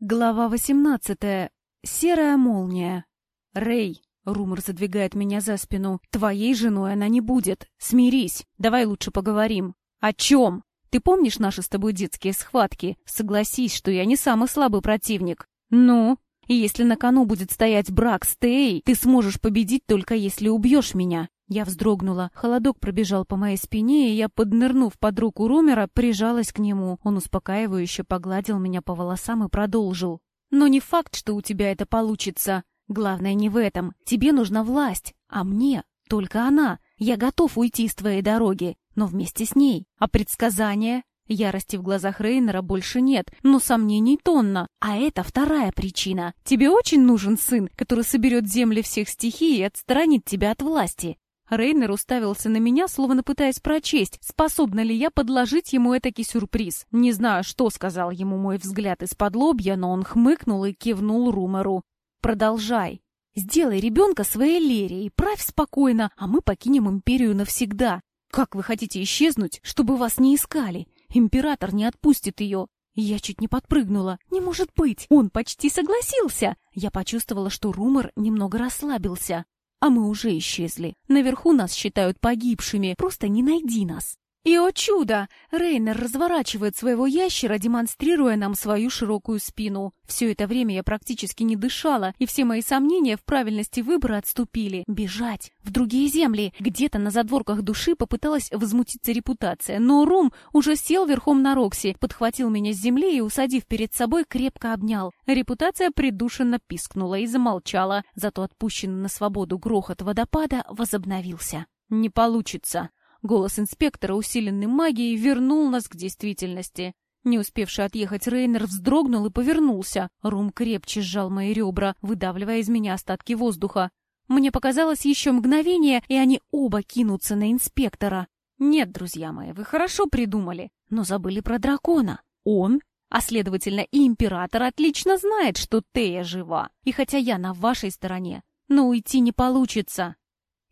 Глава 18. Серая молния. Рэй, Румор задвигает меня за спину. Твоей женой она не будет. Смирись. Давай лучше поговорим. О чем? Ты помнишь наши с тобой детские схватки? Согласись, что я не самый слабый противник. Ну? И если на кону будет стоять брак с Тей, ты сможешь победить только если убьешь меня. Я вздрогнула, холодок пробежал по моей спине, и я, поднырнув под руку Румера, прижалась к нему. Он успокаивающе погладил меня по волосам и продолжил. «Но не факт, что у тебя это получится. Главное не в этом. Тебе нужна власть, а мне только она. Я готов уйти с твоей дороги, но вместе с ней. А предсказания? Ярости в глазах Рейнера больше нет, но сомнений тонна. А это вторая причина. Тебе очень нужен сын, который соберет земли всех стихий и отстранит тебя от власти. Рейнер уставился на меня, словно пытаясь прочесть, способна ли я подложить ему этакий сюрприз. Не знаю, что сказал ему мой взгляд из-под лобья, но он хмыкнул и кивнул Румеру. «Продолжай. Сделай ребенка своей Лере и правь спокойно, а мы покинем империю навсегда. Как вы хотите исчезнуть, чтобы вас не искали? Император не отпустит ее. Я чуть не подпрыгнула. Не может быть! Он почти согласился! Я почувствовала, что Румор немного расслабился. А мы уже исчезли. Наверху нас считают погибшими. Просто не найди нас. И, о чудо! Рейнер разворачивает своего ящера, демонстрируя нам свою широкую спину. Все это время я практически не дышала, и все мои сомнения в правильности выбора отступили. Бежать в другие земли. Где-то на задворках души попыталась возмутиться репутация, но Рум уже сел верхом на Рокси, подхватил меня с земли и, усадив перед собой, крепко обнял. Репутация придушенно пискнула и замолчала, зато отпущенный на свободу грохот водопада возобновился. «Не получится», Голос инспектора, усиленный магией, вернул нас к действительности. Не успевший отъехать Рейнер вздрогнул и повернулся. Рум крепче сжал мои ребра, выдавливая из меня остатки воздуха. Мне показалось еще мгновение, и они оба кинутся на инспектора. Нет, друзья мои, вы хорошо придумали, но забыли про дракона. Он, а следовательно и император, отлично знает, что Тея жива. И хотя я на вашей стороне, но уйти не получится.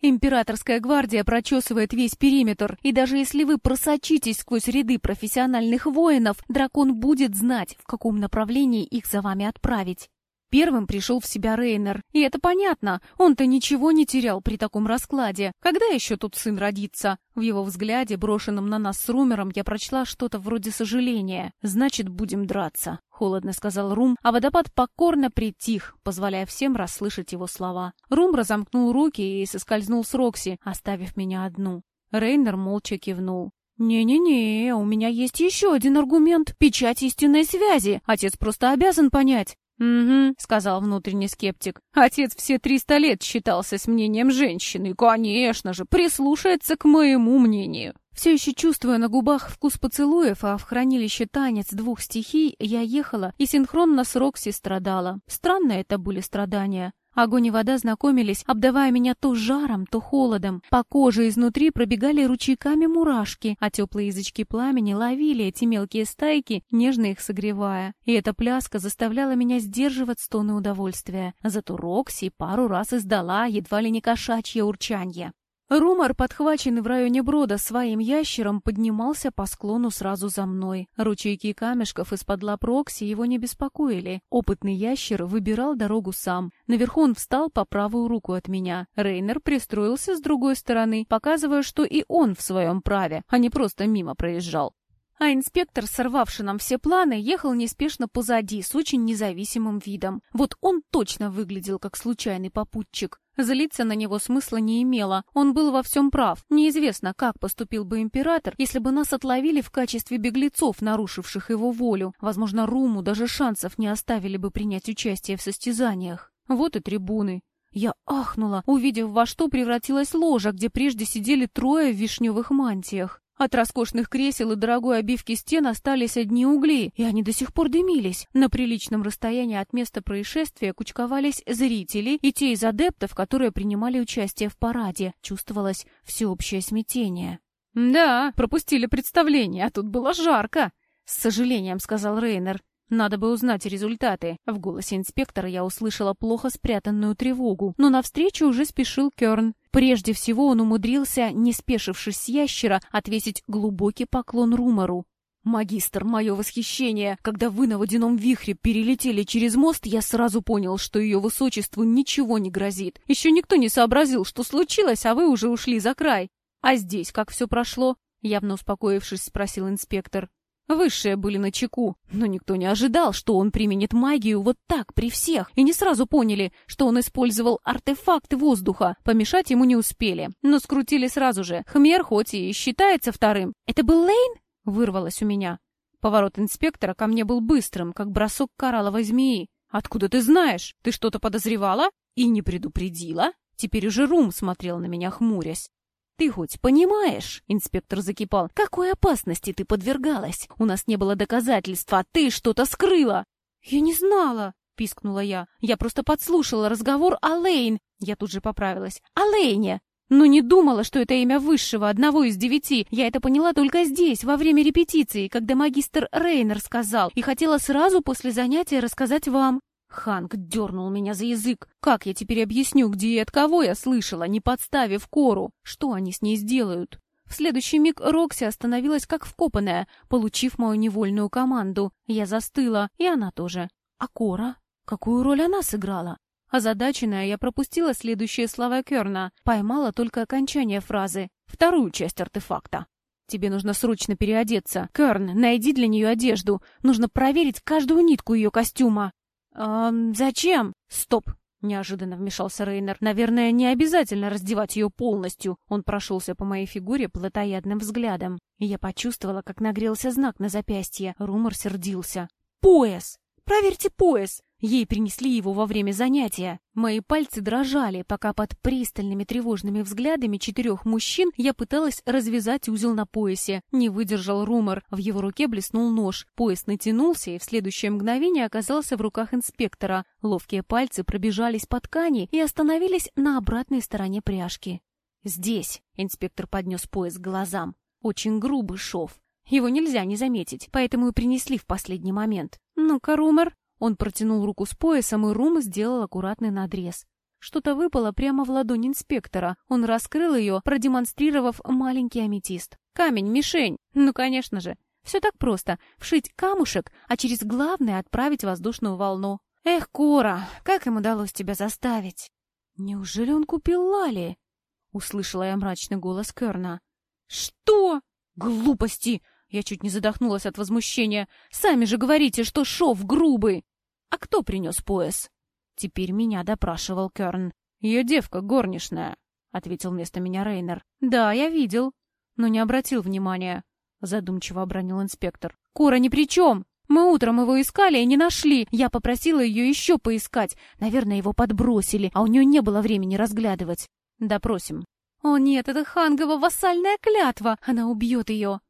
Императорская гвардия прочесывает весь периметр, и даже если вы просочитесь сквозь ряды профессиональных воинов, дракон будет знать, в каком направлении их за вами отправить. Первым пришел в себя Рейнер, и это понятно, он-то ничего не терял при таком раскладе. Когда еще тут сын родится? В его взгляде, брошенном на нас с Румером, я прочла что-то вроде сожаления. «Значит, будем драться», — холодно сказал Рум, а водопад покорно притих, позволяя всем расслышать его слова. Рум разомкнул руки и соскользнул с Рокси, оставив меня одну. Рейнер молча кивнул. «Не-не-не, у меня есть еще один аргумент. Печать истинной связи. Отец просто обязан понять. «Угу», — сказал внутренний скептик. «Отец все триста лет считался с мнением женщины. Конечно же, прислушается к моему мнению». Все еще чувствуя на губах вкус поцелуев, а в хранилище танец двух стихий, я ехала и синхронно с Рокси страдала. Странные это были страдания. Огонь и вода знакомились, обдавая меня то жаром, то холодом. По коже изнутри пробегали ручейками мурашки, а теплые язычки пламени ловили эти мелкие стайки, нежно их согревая. И эта пляска заставляла меня сдерживать стоны удовольствия. Зато Рокси пару раз издала едва ли не кошачье урчанье. Румор, подхваченный в районе брода своим ящером, поднимался по склону сразу за мной. Ручейки камешков из-под лап Рокси его не беспокоили. Опытный ящер выбирал дорогу сам. Наверху он встал по правую руку от меня. Рейнер пристроился с другой стороны, показывая, что и он в своем праве, а не просто мимо проезжал. А инспектор, сорвавший нам все планы, ехал неспешно позади, с очень независимым видом. Вот он точно выглядел как случайный попутчик. Злиться на него смысла не имело, он был во всем прав. Неизвестно, как поступил бы император, если бы нас отловили в качестве беглецов, нарушивших его волю. Возможно, Руму даже шансов не оставили бы принять участие в состязаниях. Вот и трибуны. Я ахнула, увидев, во что превратилась ложа, где прежде сидели трое в вишневых мантиях. От роскошных кресел и дорогой обивки стен остались одни угли, и они до сих пор дымились. На приличном расстоянии от места происшествия кучковались зрители и те из адептов, которые принимали участие в параде. Чувствовалось всеобщее смятение. «Да, пропустили представление, а тут было жарко», — с сожалением сказал Рейнер. Надо бы узнать результаты. В голосе инспектора я услышала плохо спрятанную тревогу, но навстречу уже спешил Кёрн. Прежде всего он умудрился, не спешившись с ящера, отвесить глубокий поклон Румору. «Магистр, мое восхищение! Когда вы на водяном вихре перелетели через мост, я сразу понял, что ее высочеству ничего не грозит. Еще никто не сообразил, что случилось, а вы уже ушли за край. А здесь как все прошло?» Явно успокоившись, спросил инспектор. Высшие были на чеку, но никто не ожидал, что он применит магию вот так при всех, и не сразу поняли, что он использовал артефакты воздуха. Помешать ему не успели, но скрутили сразу же. Хмер хоть и считается вторым. «Это был Лейн?» — вырвалось у меня. Поворот инспектора ко мне был быстрым, как бросок коралловой змеи. «Откуда ты знаешь? Ты что-то подозревала?» «И не предупредила?» Теперь уже Рум смотрел на меня, хмурясь. «Ты хоть понимаешь?» — инспектор закипал. «Какой опасности ты подвергалась? У нас не было доказательств, а ты что-то скрыла!» «Я не знала!» — пискнула я. «Я просто подслушала разговор о Лейн!» Я тут же поправилась. «О Лейне!» Но не думала, что это имя высшего, одного из девяти. Я это поняла только здесь, во время репетиции, когда магистр Рейнер сказал, и хотела сразу после занятия рассказать вам. Ханк дернул меня за язык. Как я теперь объясню, где и от кого я слышала, не подставив Кору? Что они с ней сделают? В следующий миг Рокси остановилась как вкопанная, получив мою невольную команду. Я застыла, и она тоже. А Кора? Какую роль она сыграла? Озадаченная, я пропустила следующие слова Керна, поймала только окончание фразы, вторую часть артефакта. «Тебе нужно срочно переодеться. Керн, найди для нее одежду. Нужно проверить каждую нитку ее костюма». «Эм, зачем?» «Стоп!» — неожиданно вмешался Рейнер. «Наверное, не обязательно раздевать ее полностью». Он прошелся по моей фигуре плотоядным взглядом. Я почувствовала, как нагрелся знак на запястье. Румор сердился. «Пояс! Проверьте пояс! Ей принесли его во время занятия. Мои пальцы дрожали, пока под пристальными тревожными взглядами четырех мужчин я пыталась развязать узел на поясе. Не выдержал румор. В его руке блеснул нож. Пояс натянулся и в следующее мгновение оказался в руках инспектора. Ловкие пальцы пробежались по ткани и остановились на обратной стороне пряжки. «Здесь», — инспектор поднес пояс к глазам, — «очень грубый шов. Его нельзя не заметить, поэтому и принесли в последний момент. Ну-ка, Румор, он протянул руку с поясом, и Рум сделал аккуратный надрез. Что-то выпало прямо в ладонь инспектора. Он раскрыл ее, продемонстрировав маленький аметист. Камень, мишень. Ну, конечно же. Все так просто. Вшить камушек, а через главное отправить воздушную волну. Эх, Кора, как им удалось тебя заставить? Неужели он купил Лали? Услышала я мрачный голос Керна. Что? Глупости! Я чуть не задохнулась от возмущения. «Сами же говорите, что шов грубый!» «А кто принес пояс?» Теперь меня допрашивал Керн. «Ее девка горничная», — ответил вместо меня Рейнер. «Да, я видел, но не обратил внимания», — задумчиво обронил инспектор. «Кора ни при чем! Мы утром его искали и не нашли. Я попросила ее еще поискать. Наверное, его подбросили, а у нее не было времени разглядывать. Допросим». «О нет, это Хангова вассальная клятва! Она убьет ее!»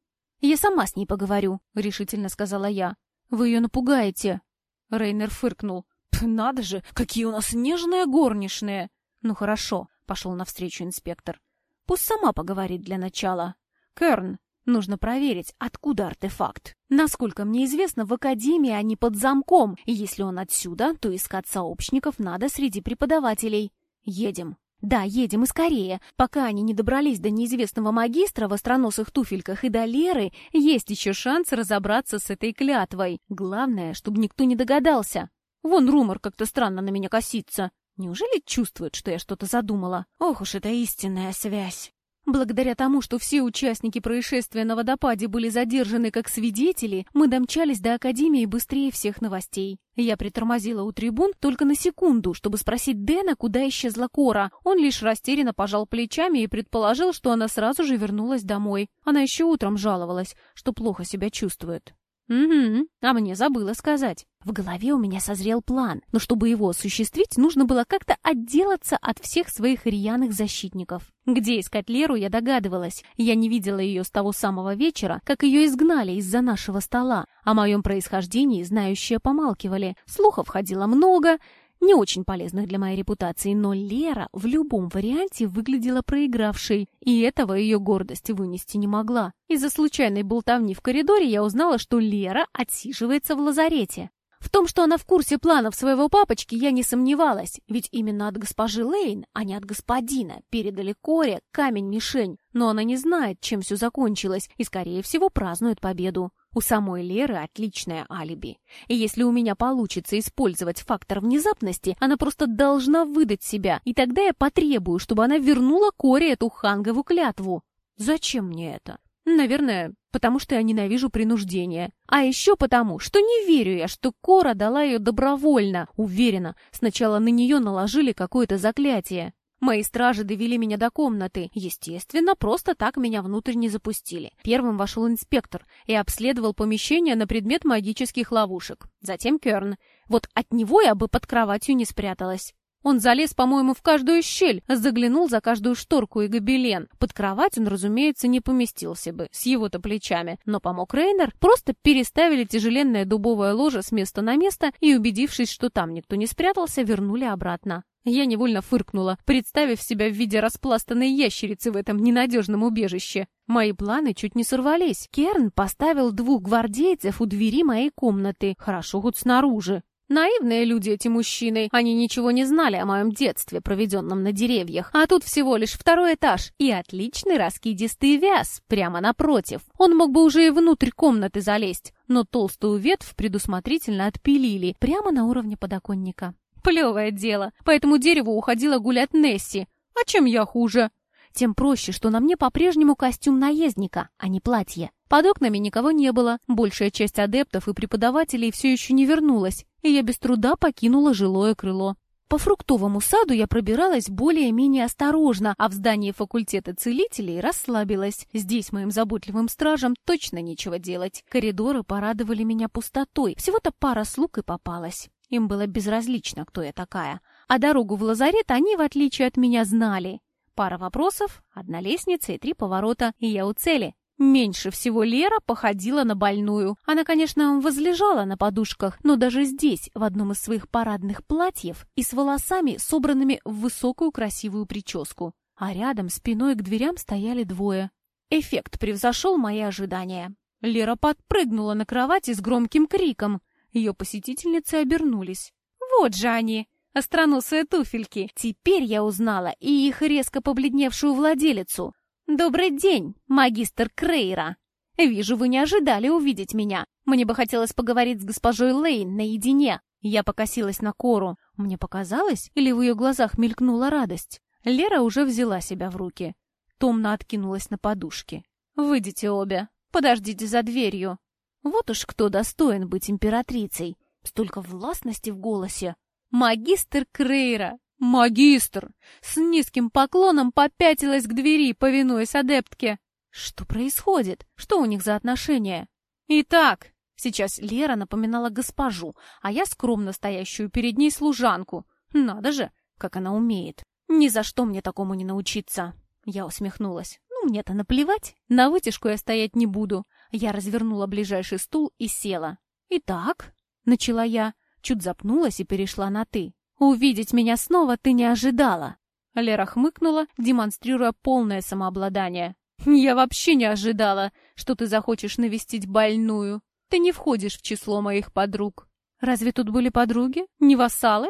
«Я сама с ней поговорю», — решительно сказала я. «Вы ее напугаете». Рейнер фыркнул. «Надо же, какие у нас нежные горничные!» «Ну хорошо», — пошел навстречу инспектор. «Пусть сама поговорит для начала. Керн, нужно проверить, откуда артефакт. Насколько мне известно, в Академии они под замком, и если он отсюда, то искать сообщников надо среди преподавателей. Едем». Да, едем и скорее. Пока они не добрались до неизвестного магистра в остроносых туфельках и до Леры, есть еще шанс разобраться с этой клятвой. Главное, чтобы никто не догадался. Вон Румор как-то странно на меня косится. Неужели чувствует, что я что-то задумала? Ох уж эта истинная связь. Благодаря тому, что все участники происшествия на водопаде были задержаны как свидетели, мы домчались до Академии быстрее всех новостей. Я притормозила у трибун только на секунду, чтобы спросить Дэна, куда исчезла Кора. Он лишь растерянно пожал плечами и предположил, что она сразу же вернулась домой. Она еще утром жаловалась, что плохо себя чувствует. «Угу, а мне забыла сказать. В голове у меня созрел план, но чтобы его осуществить, нужно было как-то отделаться от всех своих рьяных защитников. Где искать Леру, я догадывалась. Я не видела ее с того самого вечера, как ее изгнали из-за нашего стола. О моем происхождении знающие помалкивали. Слухов ходило много, не очень полезных для моей репутации, но Лера в любом варианте выглядела проигравшей, и этого ее гордость вынести не могла. Из-за случайной болтовни в коридоре я узнала, что Лера отсиживается в лазарете. В том, что она в курсе планов своего папочки, я не сомневалась, ведь именно от госпожи Лейн, а не от господина, передали Коре камень-мишень, но она не знает, чем все закончилось, и, скорее всего, празднует победу. У самой Леры отличное алиби. И если у меня получится использовать фактор внезапности, она просто должна выдать себя, и тогда я потребую, чтобы она вернула Коре эту хангову клятву. Зачем мне это? Наверное, потому что я ненавижу принуждение. А еще потому, что не верю я, что Кора дала ее добровольно. Уверена, сначала на нее наложили какое-то заклятие. Мои стражи довели меня до комнаты. Естественно, просто так меня внутрь не запустили. Первым вошел инспектор и обследовал помещение на предмет магических ловушек. Затем Керн. Вот от него я бы под кроватью не спряталась. Он залез, по-моему, в каждую щель, заглянул за каждую шторку и гобелен. Под кровать он, разумеется, не поместился бы, с его-то плечами. Но помог Рейнер, просто переставили тяжеленное дубовое ложе с места на место и, убедившись, что там никто не спрятался, вернули обратно. Я невольно фыркнула, представив себя в виде распластанной ящерицы в этом ненадежном убежище. Мои планы чуть не сорвались. Керн поставил двух гвардейцев у двери моей комнаты. Хорошо хоть снаружи. Наивные люди эти мужчины, они ничего не знали о моем детстве, проведенном на деревьях, а тут всего лишь второй этаж и отличный раскидистый вяз прямо напротив. Он мог бы уже и внутрь комнаты залезть, но толстую ветвь предусмотрительно отпилили прямо на уровне подоконника. Плевое дело, по этому дереву уходила гулять Несси. А чем я хуже? Тем проще, что на мне по-прежнему костюм наездника, а не платье. Под окнами никого не было, большая часть адептов и преподавателей все еще не вернулась, и я без труда покинула жилое крыло. По фруктовому саду я пробиралась более-менее осторожно, а в здании факультета целителей расслабилась. Здесь моим заботливым стражам точно нечего делать. Коридоры порадовали меня пустотой. Всего-то пара слуг и попалась. Им было безразлично, кто я такая. А дорогу в лазарет они, в отличие от меня, знали. Пара вопросов, одна лестница и три поворота, и я у цели. Меньше всего Лера походила на больную. Она, конечно, возлежала на подушках, но даже здесь, в одном из своих парадных платьев и с волосами, собранными в высокую красивую прическу. А рядом, спиной к дверям, стояли двое. Эффект превзошел мои ожидания. Лера подпрыгнула на кровати с громким криком. Ее посетительницы обернулись. «Вот же они!» остроносые туфельки. Теперь я узнала и их резко побледневшую владелицу. «Добрый день, магистр Крейра. Вижу, вы не ожидали увидеть меня. Мне бы хотелось поговорить с госпожой Лейн наедине». Я покосилась на Кору. Мне показалось, или в ее глазах мелькнула радость? Лера уже взяла себя в руки. Томно откинулась на подушке. «Выйдите обе. Подождите за дверью». Вот уж кто достоин быть императрицей. Столько властности в голосе. Магистр Крейра, «Магистр!» С низким поклоном попятилась к двери, повинуясь адептке. Что происходит? Что у них за отношения? Итак, сейчас Лера напоминала госпожу, а я скромно стоящую перед ней служанку. Надо же, как она умеет. Ни за что мне такому не научиться. Я усмехнулась. Мне-то наплевать. На вытяжку я стоять не буду. Я развернула ближайший стул и села. «Итак», — начала я, чуть запнулась и перешла на «ты». Увидеть меня снова ты не ожидала. Лера хмыкнула, демонстрируя полное самообладание. Я вообще не ожидала, что ты захочешь навестить больную. Ты не входишь в число моих подруг. Разве тут были подруги? Не вассалы?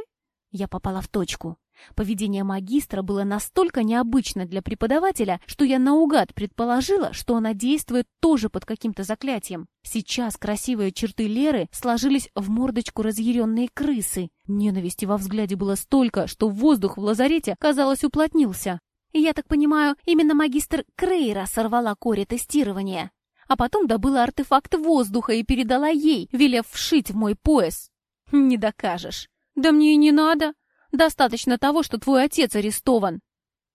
Я попала в точку. Поведение магистра было настолько необычно для преподавателя, что я наугад предположила, что она действует тоже под каким-то заклятием. Сейчас красивые черты Леры сложились в мордочку разъяренной крысы. Ненависти во взгляде было столько, что воздух в лазарете, казалось, уплотнился. Я так понимаю, именно магистр Крейра сорвала коре тестирования, а потом добыла артефакт воздуха и передала ей, велев вшить в мой пояс. Не докажешь. Да мне и не надо. Достаточно того, что твой отец арестован.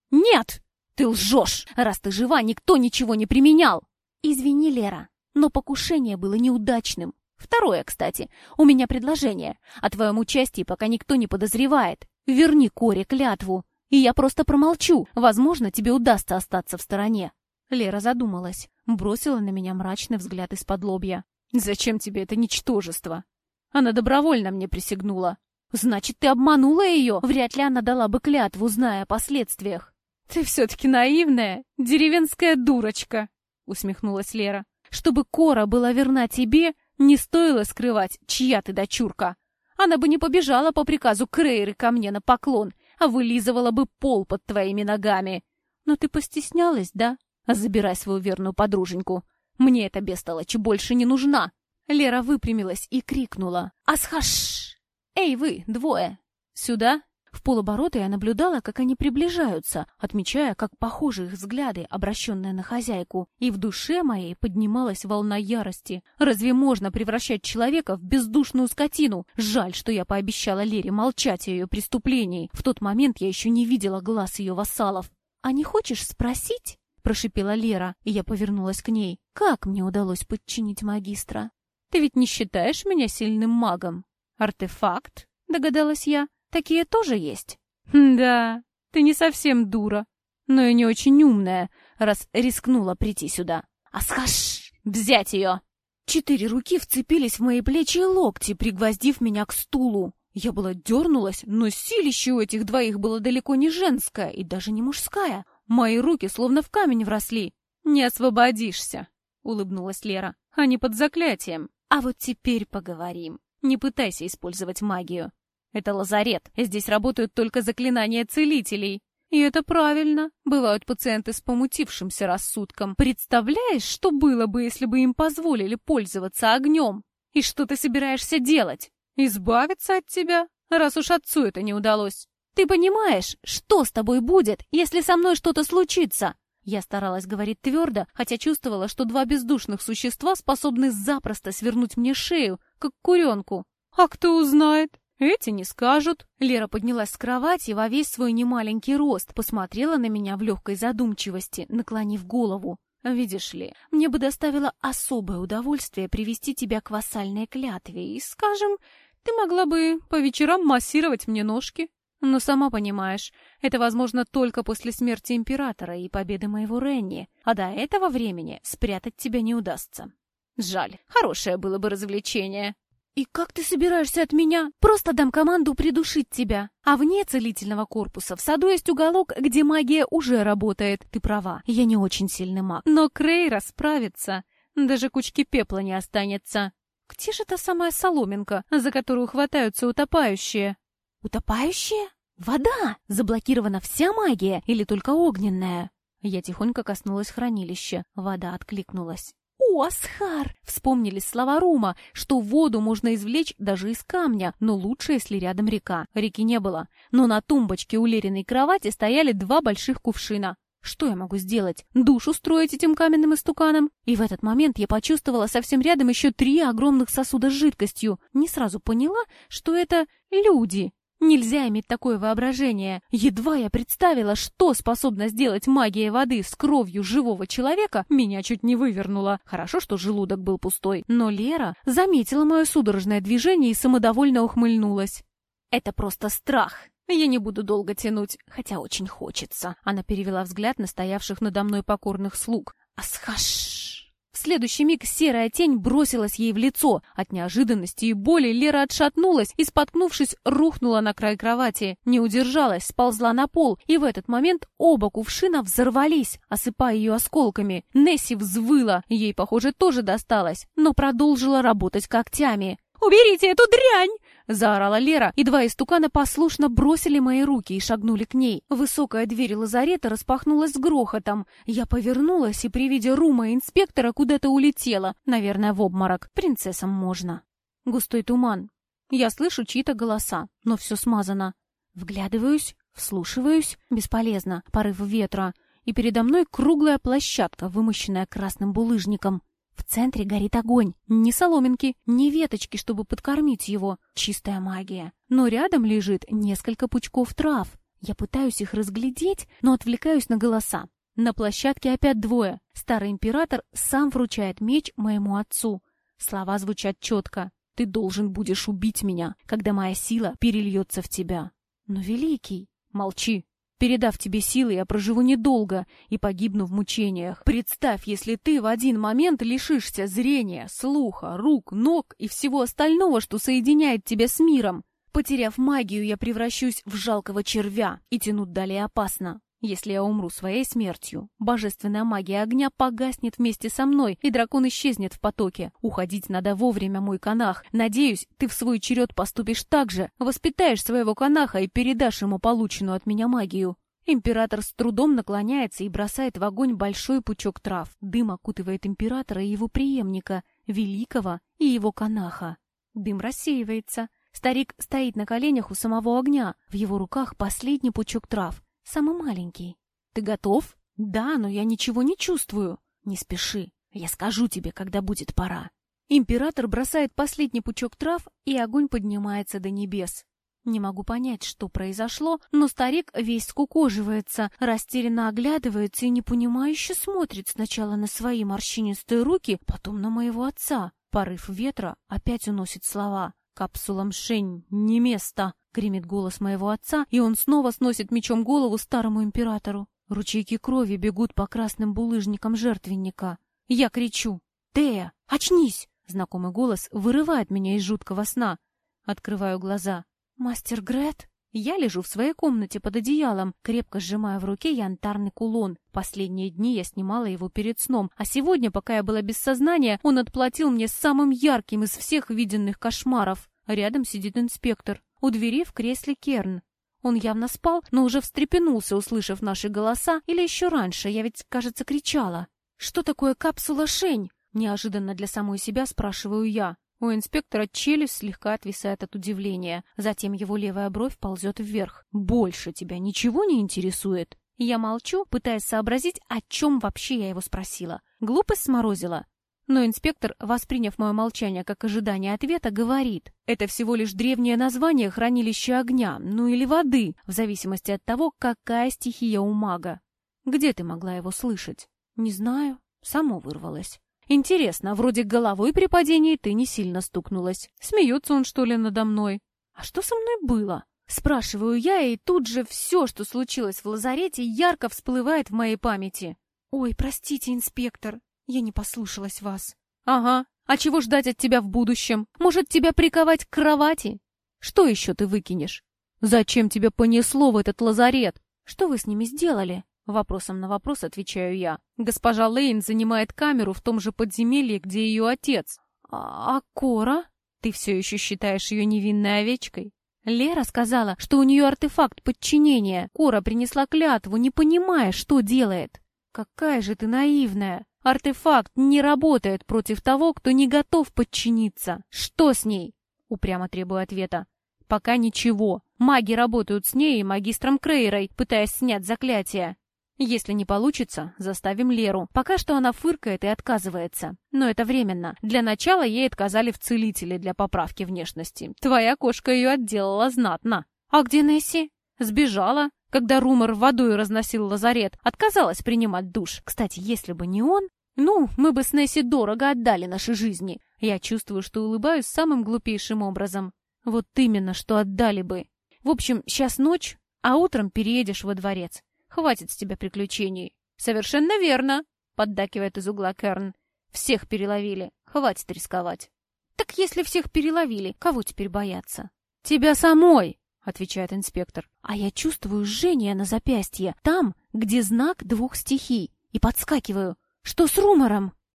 Нет! Ты лжешь! Раз ты жива, никто ничего не применял. Извини, Лера, но покушение было неудачным. Второе, кстати, у меня предложение. О твоем участии пока никто не подозревает. Верни Коре клятву, и я просто промолчу. Возможно, тебе удастся остаться в стороне. Лера задумалась, бросила на меня мрачный взгляд из-под лобья. «Зачем тебе это ничтожество?» Она добровольно мне присягнула. Значит, ты обманула ее? Вряд ли она дала бы клятву, зная о последствиях. Ты все-таки наивная, деревенская дурочка, усмехнулась Лера. Чтобы Кора была верна тебе, не стоило скрывать, чья ты дочурка. Она бы не побежала по приказу Крейры ко мне на поклон, а вылизывала бы пол под твоими ногами. Но ты постеснялась, да? Забирай свою верную подруженьку. Мне эта бестолочь больше не нужна!» Лера выпрямилась и крикнула. «Асхаш! Эй, вы, двое! Сюда!» В полоборота я наблюдала, как они приближаются, отмечая, как похожи их взгляды, обращенные на хозяйку, и в душе моей поднималась волна ярости. Разве можно превращать человека в бездушную скотину? Жаль, что я пообещала Лере молчать о ее преступлении. В тот момент я еще не видела глаз ее вассалов. «А не хочешь спросить?» — прошипела Лера, и я повернулась к ней. «Как мне удалось подчинить магистра?» «Ты ведь не считаешь меня сильным магом?» «Артефакт?» — догадалась я. Такие тоже есть? Да, ты не совсем дура, но и не очень умная, раз рискнула прийти сюда. Асхаш! Взять ее! Четыре руки вцепились в мои плечи и локти, пригвоздив меня к стулу. Я была дернулась, но силище у этих двоих было далеко не женское и даже не мужское. Мои руки словно в камень вросли. «Не освободишься», — улыбнулась Лера. «Они под заклятием. А вот теперь поговорим. Не пытайся использовать магию. Это лазарет. Здесь работают только заклинания целителей. И это правильно. Бывают пациенты с помутившимся рассудком. Представляешь, что было бы, если бы им позволили пользоваться огнем? И что ты собираешься делать? Избавиться от тебя? Раз уж отцу это не удалось. Ты понимаешь, что с тобой будет, если со мной что-то случится? Я старалась говорить твердо, хотя чувствовала, что два бездушных существа способны запросто свернуть мне шею, как куренку. А кто узнает? «Эти не скажут». Лера поднялась с кровати во весь свой немаленький рост, посмотрела на меня в легкой задумчивости, наклонив голову. «Видишь ли, мне бы доставило особое удовольствие привести тебя к вассальной клятве, и, скажем, ты могла бы по вечерам массировать мне ножки. Но сама понимаешь, это возможно только после смерти императора и победы моего Ренни, а до этого времени спрятать тебя не удастся. Жаль, хорошее было бы развлечение». «И как ты собираешься от меня? Просто дам команду придушить тебя. А вне целительного корпуса в саду есть уголок, где магия уже работает. Ты права, я не очень сильный маг. Но Крей расправится. Даже кучки пепла не останется. Где же та самая соломинка, за которую хватаются утопающие?» «Утопающие? Вода! Заблокирована вся магия или только огненная?» Я тихонько коснулась хранилища. Вода откликнулась. «О, Асхар!» Вспомнились слова Рума, что воду можно извлечь даже из камня, но лучше, если рядом река. Реки не было. Но на тумбочке у Лериной кровати стояли два больших кувшина. Что я могу сделать? Душ устроить этим каменным истуканом? И в этот момент я почувствовала совсем рядом еще три огромных сосуда с жидкостью. Не сразу поняла, что это люди. Нельзя иметь такое воображение. Едва я представила, что способна сделать магия воды с кровью живого человека, меня чуть не вывернуло. Хорошо, что желудок был пустой. Но Лера заметила мое судорожное движение и самодовольно ухмыльнулась. «Это просто страх. Я не буду долго тянуть, хотя очень хочется». Она перевела взгляд на стоявших надо мной покорных слуг. «Асхаш!» Следующий миг серая тень бросилась ей в лицо. От неожиданности и боли Лера отшатнулась и, споткнувшись, рухнула на край кровати. Не удержалась, сползла на пол, и в этот момент оба кувшина взорвались, осыпая ее осколками. Несси взвыла, ей, похоже, тоже досталось, но продолжила работать когтями. «Уберите эту дрянь!» — заорала Лера, и два истукана послушно бросили мои руки и шагнули к ней. Высокая дверь лазарета распахнулась с грохотом. Я повернулась и при виде рума инспектора куда-то улетела. Наверное, в обморок. Принцессам можно. Густой туман. Я слышу чьи-то голоса, но все смазано. Вглядываюсь, вслушиваюсь. Бесполезно. Порыв ветра. И передо мной круглая площадка, вымощенная красным булыжником. В центре горит огонь. Ни соломинки, ни веточки, чтобы подкормить его. Чистая магия. Но рядом лежит несколько пучков трав. Я пытаюсь их разглядеть, но отвлекаюсь на голоса. На площадке опять двое. Старый император сам вручает меч моему отцу. Слова звучат четко. «Ты должен будешь убить меня, когда моя сила перельется в тебя». «Но, великий...» «Молчи!» Передав тебе силы, я проживу недолго и погибну в мучениях. Представь, если ты в один момент лишишься зрения, слуха, рук, ног и всего остального, что соединяет тебя с миром. Потеряв магию, я превращусь в жалкого червя, и тянуть далее опасно. Если я умру своей смертью, божественная магия огня погаснет вместе со мной, и дракон исчезнет в потоке. Уходить надо вовремя, мой канах. Надеюсь, ты в свой черед поступишь так же, воспитаешь своего канаха и передашь ему полученную от меня магию. Император с трудом наклоняется и бросает в огонь большой пучок трав. Дым окутывает императора и его преемника, великого и его канаха. Дым рассеивается. Старик стоит на коленях у самого огня. В его руках последний пучок трав, самый маленький. «Ты готов?» «Да, но я ничего не чувствую». «Не спеши. Я скажу тебе, когда будет пора». Император бросает последний пучок трав, и огонь поднимается до небес. Не могу понять, что произошло, но старик весь скукоживается, растерянно оглядывается и непонимающе смотрит сначала на свои морщинистые руки, потом на моего отца. Порыв ветра опять уносит слова. «Капсула мшень, не место!» — гремит голос моего отца, и он снова сносит мечом голову старому императору. Ручейки крови бегут по красным булыжникам жертвенника. Я кричу. «Тея, очнись!» Знакомый голос вырывает меня из жуткого сна. Открываю глаза. «Мастер Грет?» Я лежу в своей комнате под одеялом, крепко сжимая в руке янтарный кулон. Последние дни я снимала его перед сном, а сегодня, пока я была без сознания, он отплатил мне самым ярким из всех виденных кошмаров. Рядом сидит инспектор. У двери в кресле Керн. Он явно спал, но уже встрепенулся, услышав наши голоса, или еще раньше, я ведь, кажется, кричала. «Что такое капсула Шень?» Неожиданно для самой себя спрашиваю я. У инспектора челюсть слегка отвисает от удивления. Затем его левая бровь ползет вверх. «Больше тебя ничего не интересует?» Я молчу, пытаясь сообразить, о чем вообще я его спросила. Глупость сморозила? Но инспектор, восприняв мое молчание как ожидание ответа, говорит, это всего лишь древнее название хранилища огня, ну или воды, в зависимости от того, какая стихия у мага. Где ты могла его слышать? Не знаю, само вырвалось. Интересно, вроде головой при падении ты не сильно стукнулась. Смеется он, что ли, надо мной? А что со мной было? Спрашиваю я, и тут же все, что случилось в лазарете, ярко всплывает в моей памяти. Ой, простите, инспектор, я не послушалась вас. Ага, а чего ждать от тебя в будущем? Может, тебя приковать к кровати? Что еще ты выкинешь? Зачем тебя понесло в этот лазарет? Что вы с ними сделали? Вопросом на вопрос отвечаю я. Госпожа Лейн занимает камеру в том же подземелье, где ее отец. А, а Кора? Ты все еще считаешь ее невинной овечкой? Лера сказала, что у нее артефакт подчинения. Кора принесла клятву, не понимая, что делает. Какая же ты наивная. Артефакт не работает против того, кто не готов подчиниться. Что с ней? Упрямо требую ответа. Пока ничего. Маги работают с ней и магистром Крейрой, пытаясь снять заклятие. Если не получится, заставим Леру. Пока что она фыркает и отказывается. Но это временно. Для начала ей отказали в целителе для поправки внешности. Твоя кошка ее отделала знатно. А где Несси? Сбежала. Когда Румор водой разносил лазарет, отказалась принимать душ. Кстати, если бы не он, ну, мы бы с Несси дорого отдали наши жизни. Я чувствую, что улыбаюсь самым глупейшим образом. Вот именно, что отдали бы. В общем, сейчас ночь, а утром переедешь во дворец. Хватит с тебя приключений. Совершенно верно, поддакивает из угла Керн. Всех переловили. Хватит рисковать. Так если всех переловили, кого теперь бояться? Тебя самой, отвечает инспектор. А я чувствую жжение на запястье, там, где знак двух стихий, и подскакиваю. Что с румором?